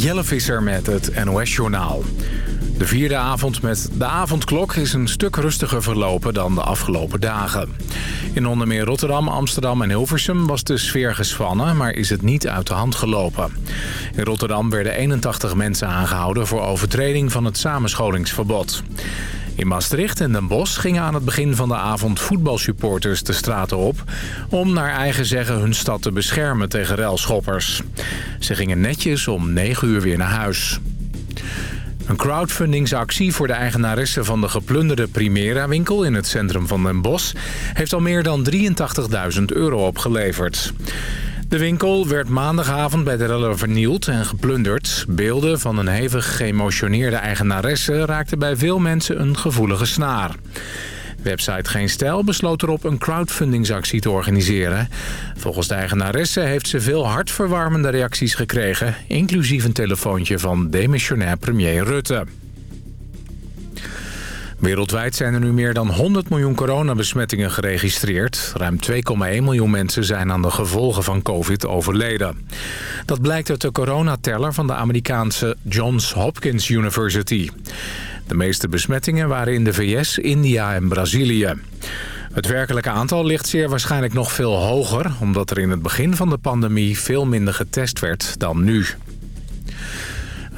Jelle Visser met het NOS-journaal. De vierde avond met de avondklok is een stuk rustiger verlopen dan de afgelopen dagen. In onder meer Rotterdam, Amsterdam en Hilversum was de sfeer gespannen, maar is het niet uit de hand gelopen. In Rotterdam werden 81 mensen aangehouden voor overtreding van het samenscholingsverbod. In Maastricht en Den Bosch gingen aan het begin van de avond voetbalsupporters de straten op... om naar eigen zeggen hun stad te beschermen tegen relschoppers. Ze gingen netjes om 9 uur weer naar huis. Een crowdfundingsactie voor de eigenaresse van de geplunderde Primera-winkel in het centrum van Den Bosch... heeft al meer dan 83.000 euro opgeleverd. De winkel werd maandagavond bij de rellen vernield en geplunderd. Beelden van een hevig geëmotioneerde eigenaresse raakten bij veel mensen een gevoelige snaar. Website Geen Stijl besloot erop een crowdfundingsactie te organiseren. Volgens de eigenaresse heeft ze veel hartverwarmende reacties gekregen... inclusief een telefoontje van demissionair premier Rutte. Wereldwijd zijn er nu meer dan 100 miljoen coronabesmettingen geregistreerd. Ruim 2,1 miljoen mensen zijn aan de gevolgen van covid overleden. Dat blijkt uit de coronateller van de Amerikaanse Johns Hopkins University. De meeste besmettingen waren in de VS, India en Brazilië. Het werkelijke aantal ligt zeer waarschijnlijk nog veel hoger... omdat er in het begin van de pandemie veel minder getest werd dan nu.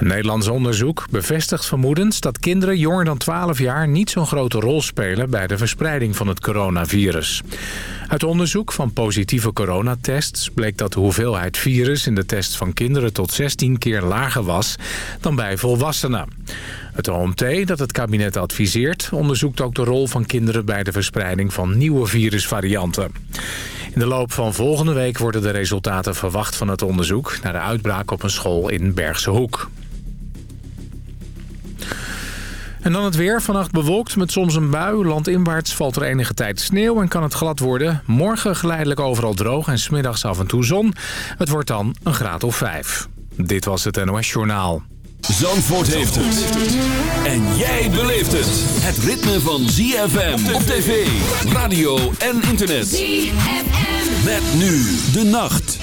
Nederlands onderzoek bevestigt vermoedens dat kinderen jonger dan 12 jaar niet zo'n grote rol spelen bij de verspreiding van het coronavirus. Uit onderzoek van positieve coronatests bleek dat de hoeveelheid virus in de test van kinderen tot 16 keer lager was dan bij volwassenen. Het OMT, dat het kabinet adviseert, onderzoekt ook de rol van kinderen bij de verspreiding van nieuwe virusvarianten. In de loop van volgende week worden de resultaten verwacht van het onderzoek naar de uitbraak op een school in Bergse Hoek. En dan het weer. Vannacht bewolkt met soms een bui. Landinwaarts valt er enige tijd sneeuw en kan het glad worden. Morgen geleidelijk overal droog en smiddags af en toe zon. Het wordt dan een graad of vijf. Dit was het NOS Journaal. Zandvoort heeft het. En jij beleeft het. Het ritme van ZFM op tv, radio en internet. ZFM. Met nu de nacht.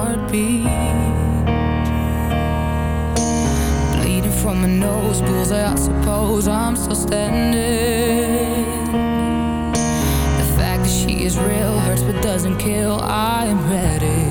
Heartbeat. from my nose bullseye I suppose I'm still standing The fact that she is real hurts but doesn't kill I am ready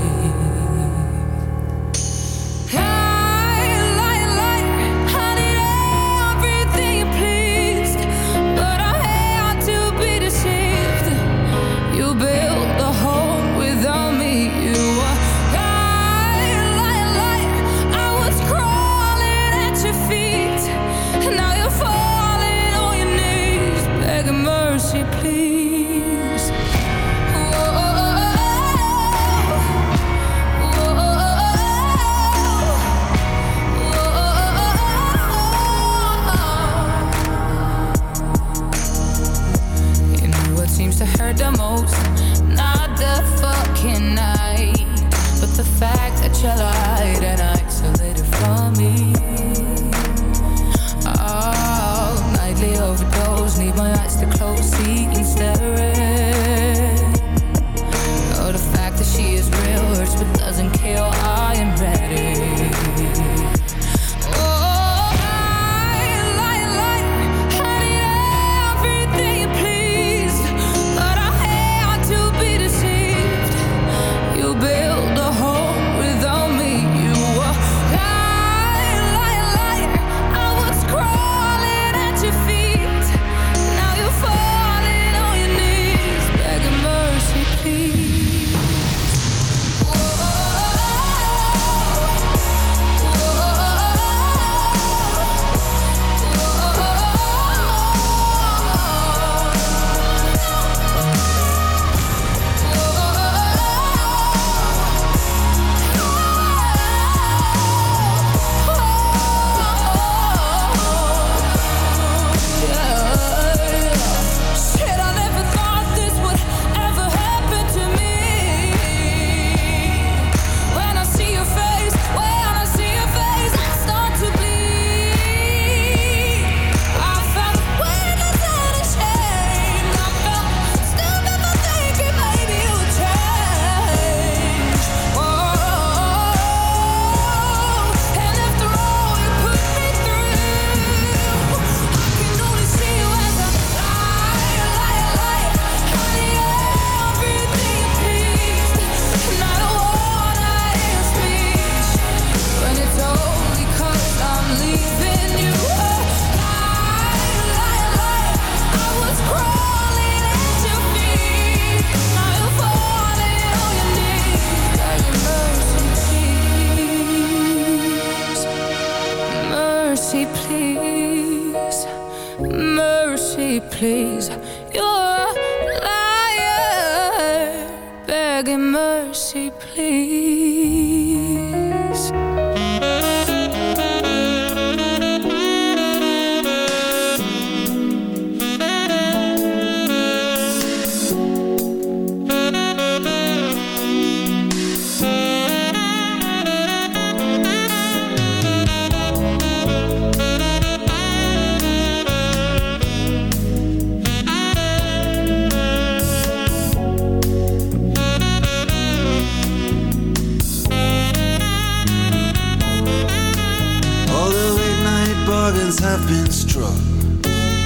have been struck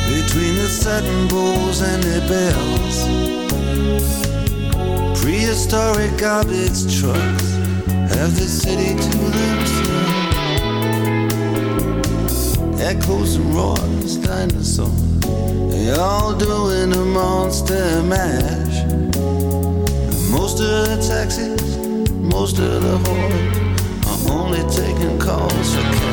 between the satin bulls and their bells. Prehistoric garbage trucks have the city to themselves. Echoes and roars, dinosaurs, they all doing a monster mash. Most of the taxis, most of the hordes are only taking calls for cash.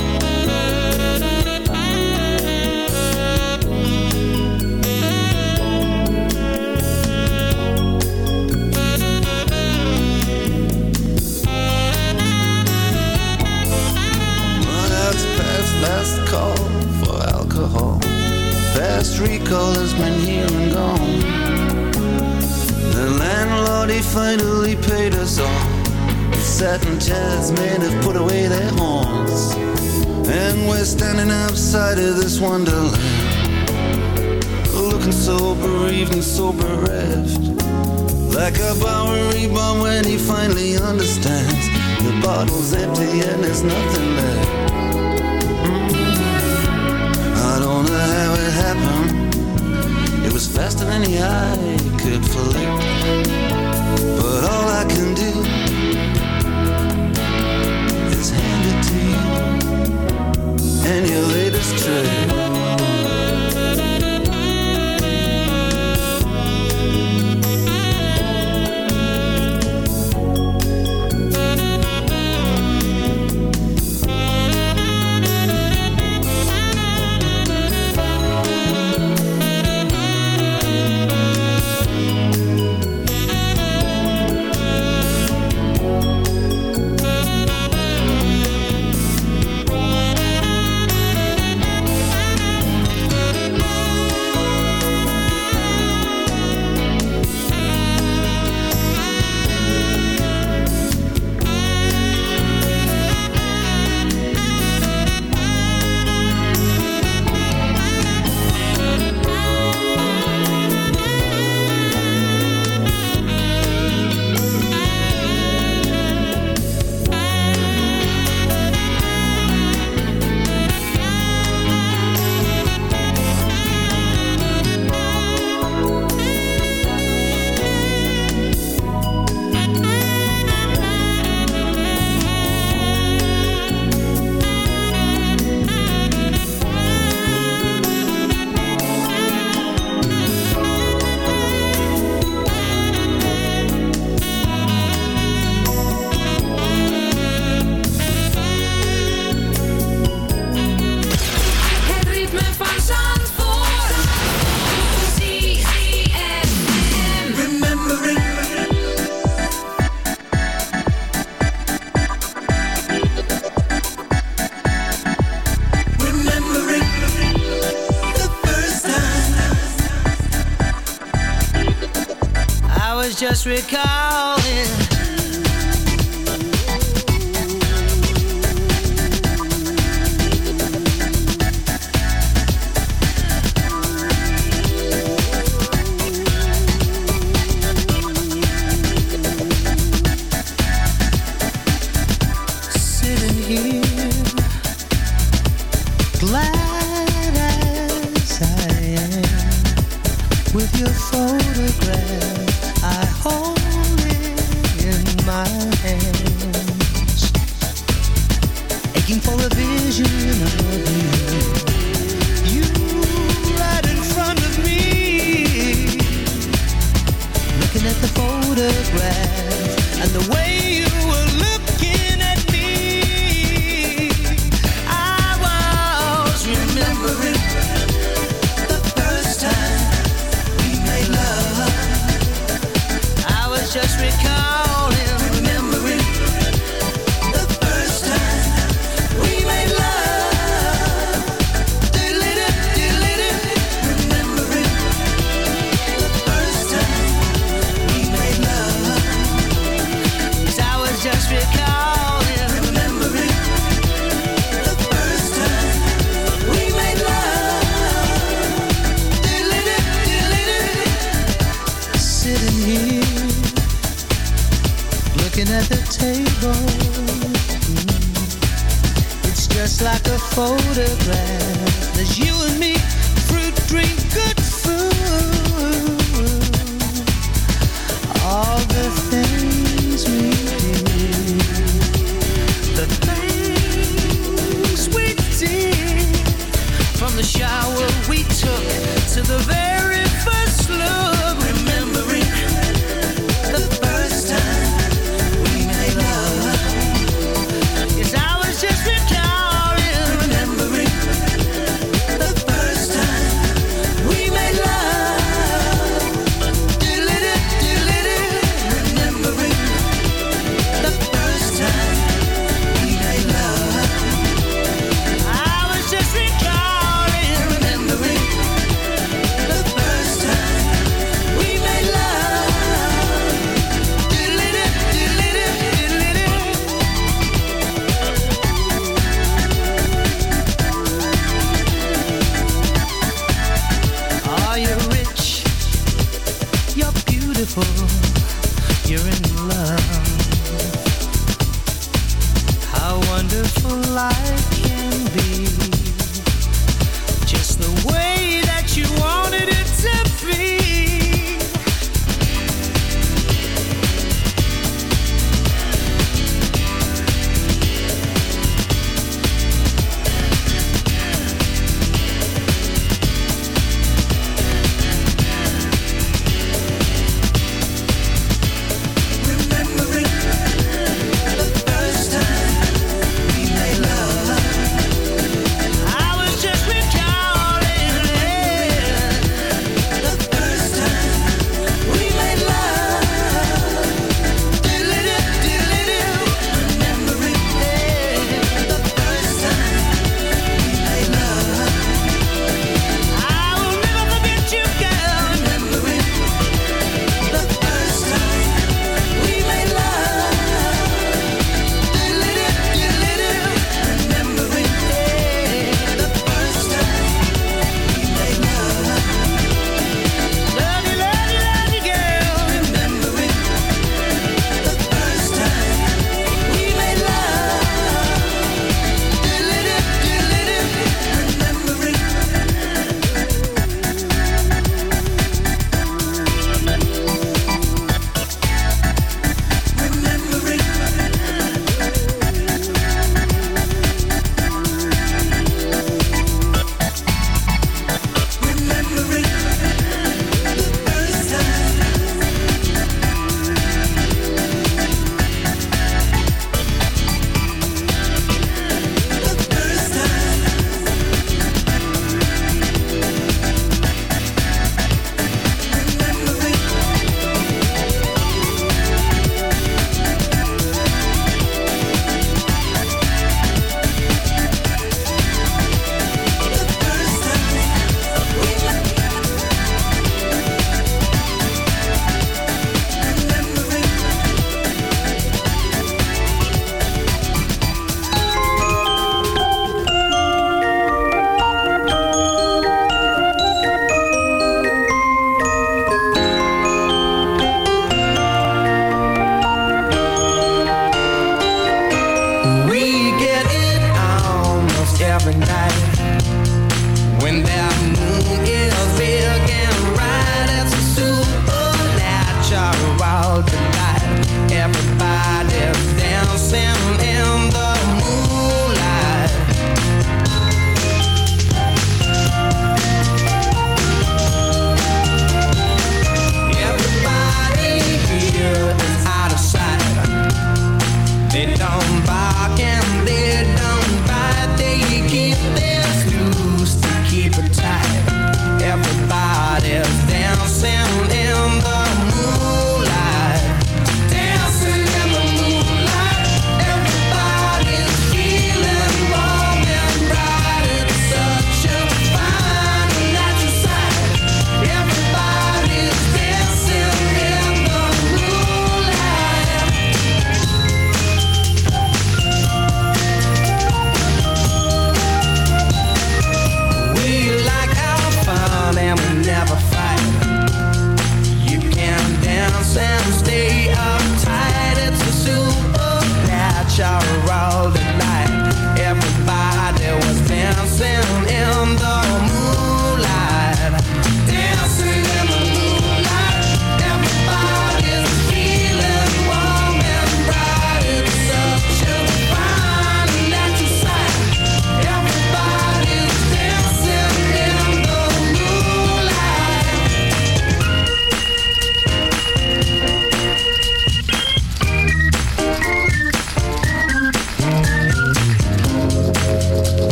bottle's empty and there's nothing left. I don't know how it happened. It was faster than the eye could flick. beautiful, you're in love. How wonderful life can be, just the way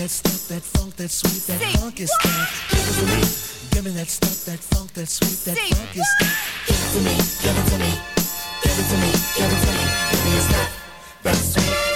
that funk sweet, that funky stuff. Give it to me. Give me that stuff, that funk, that sweet, that funky stuff. Give it to me. Give it to me. Give it to me. Give it to me. Give me stuff, that sweet,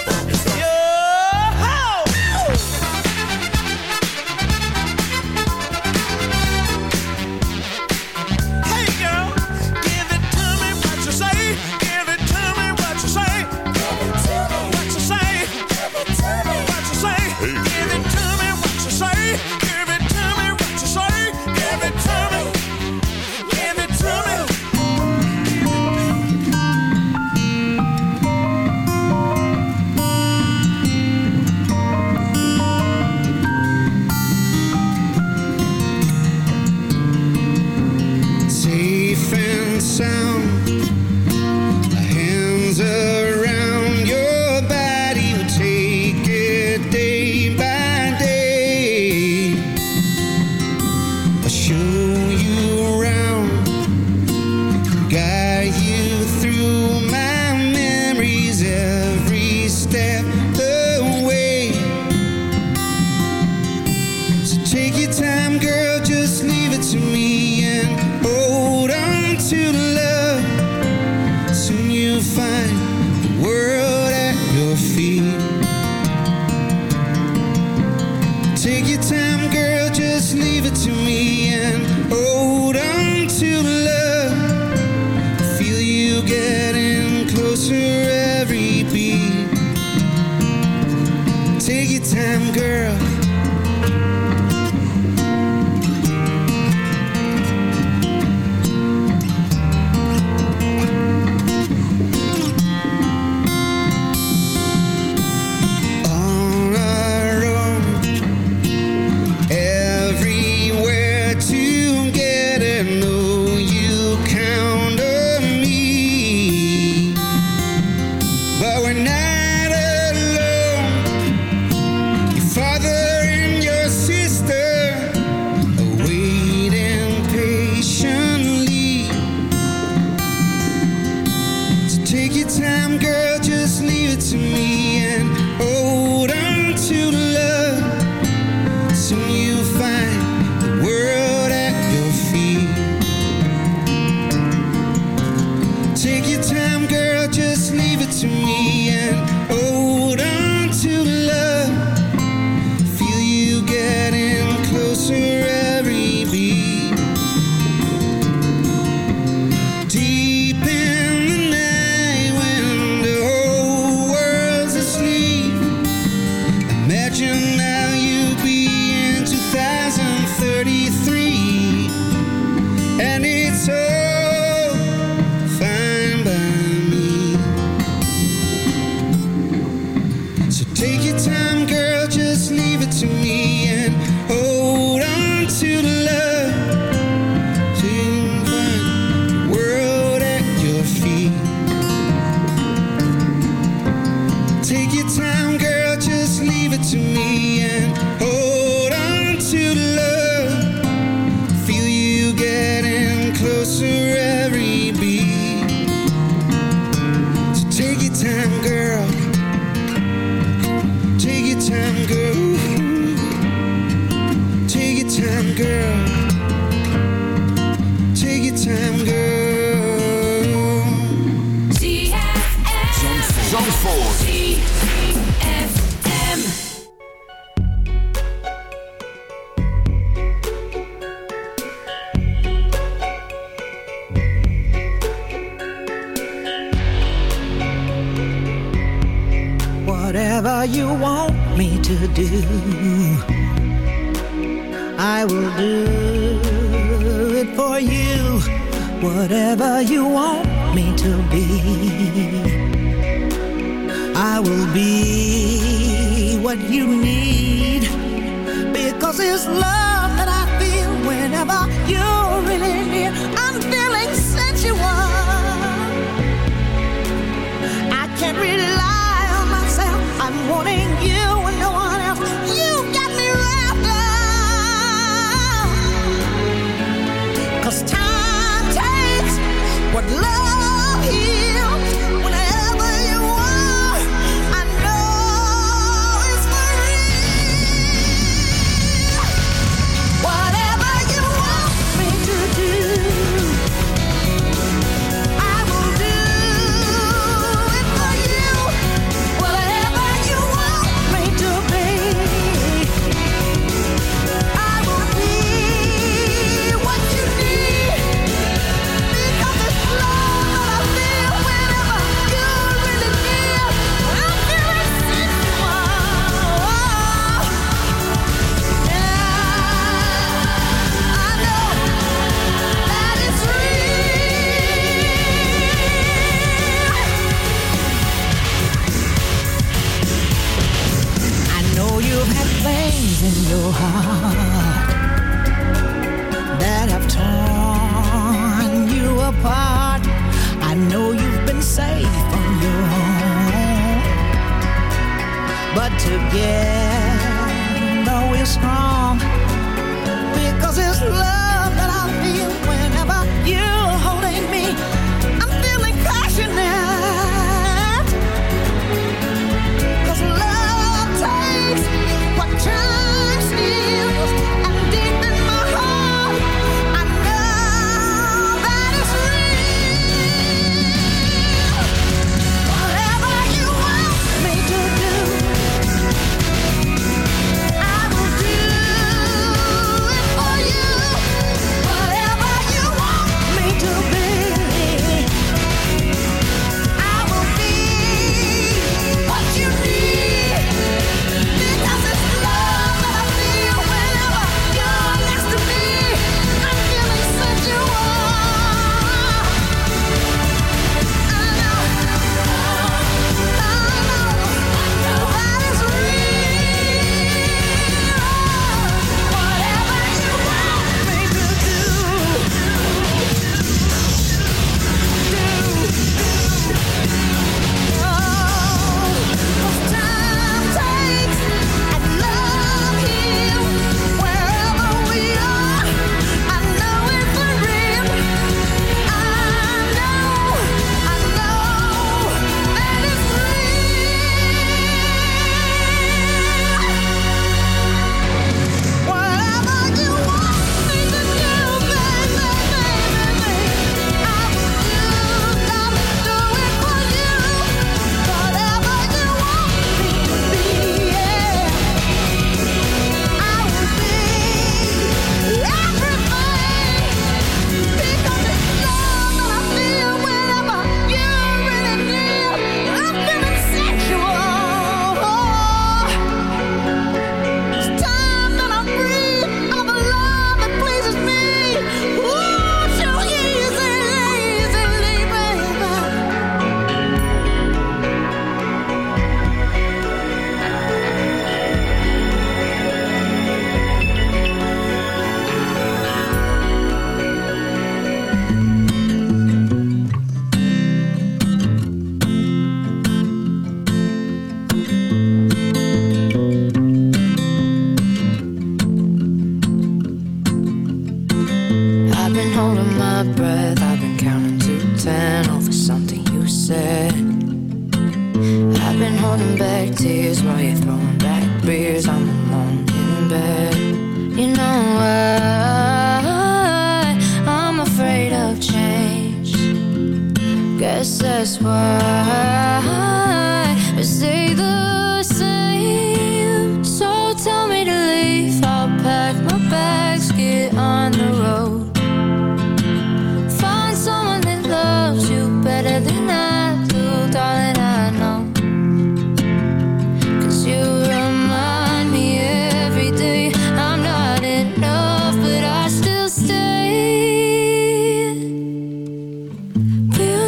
Take your time, girl. Take your time, girl.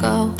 go.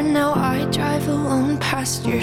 Now I drive alone past your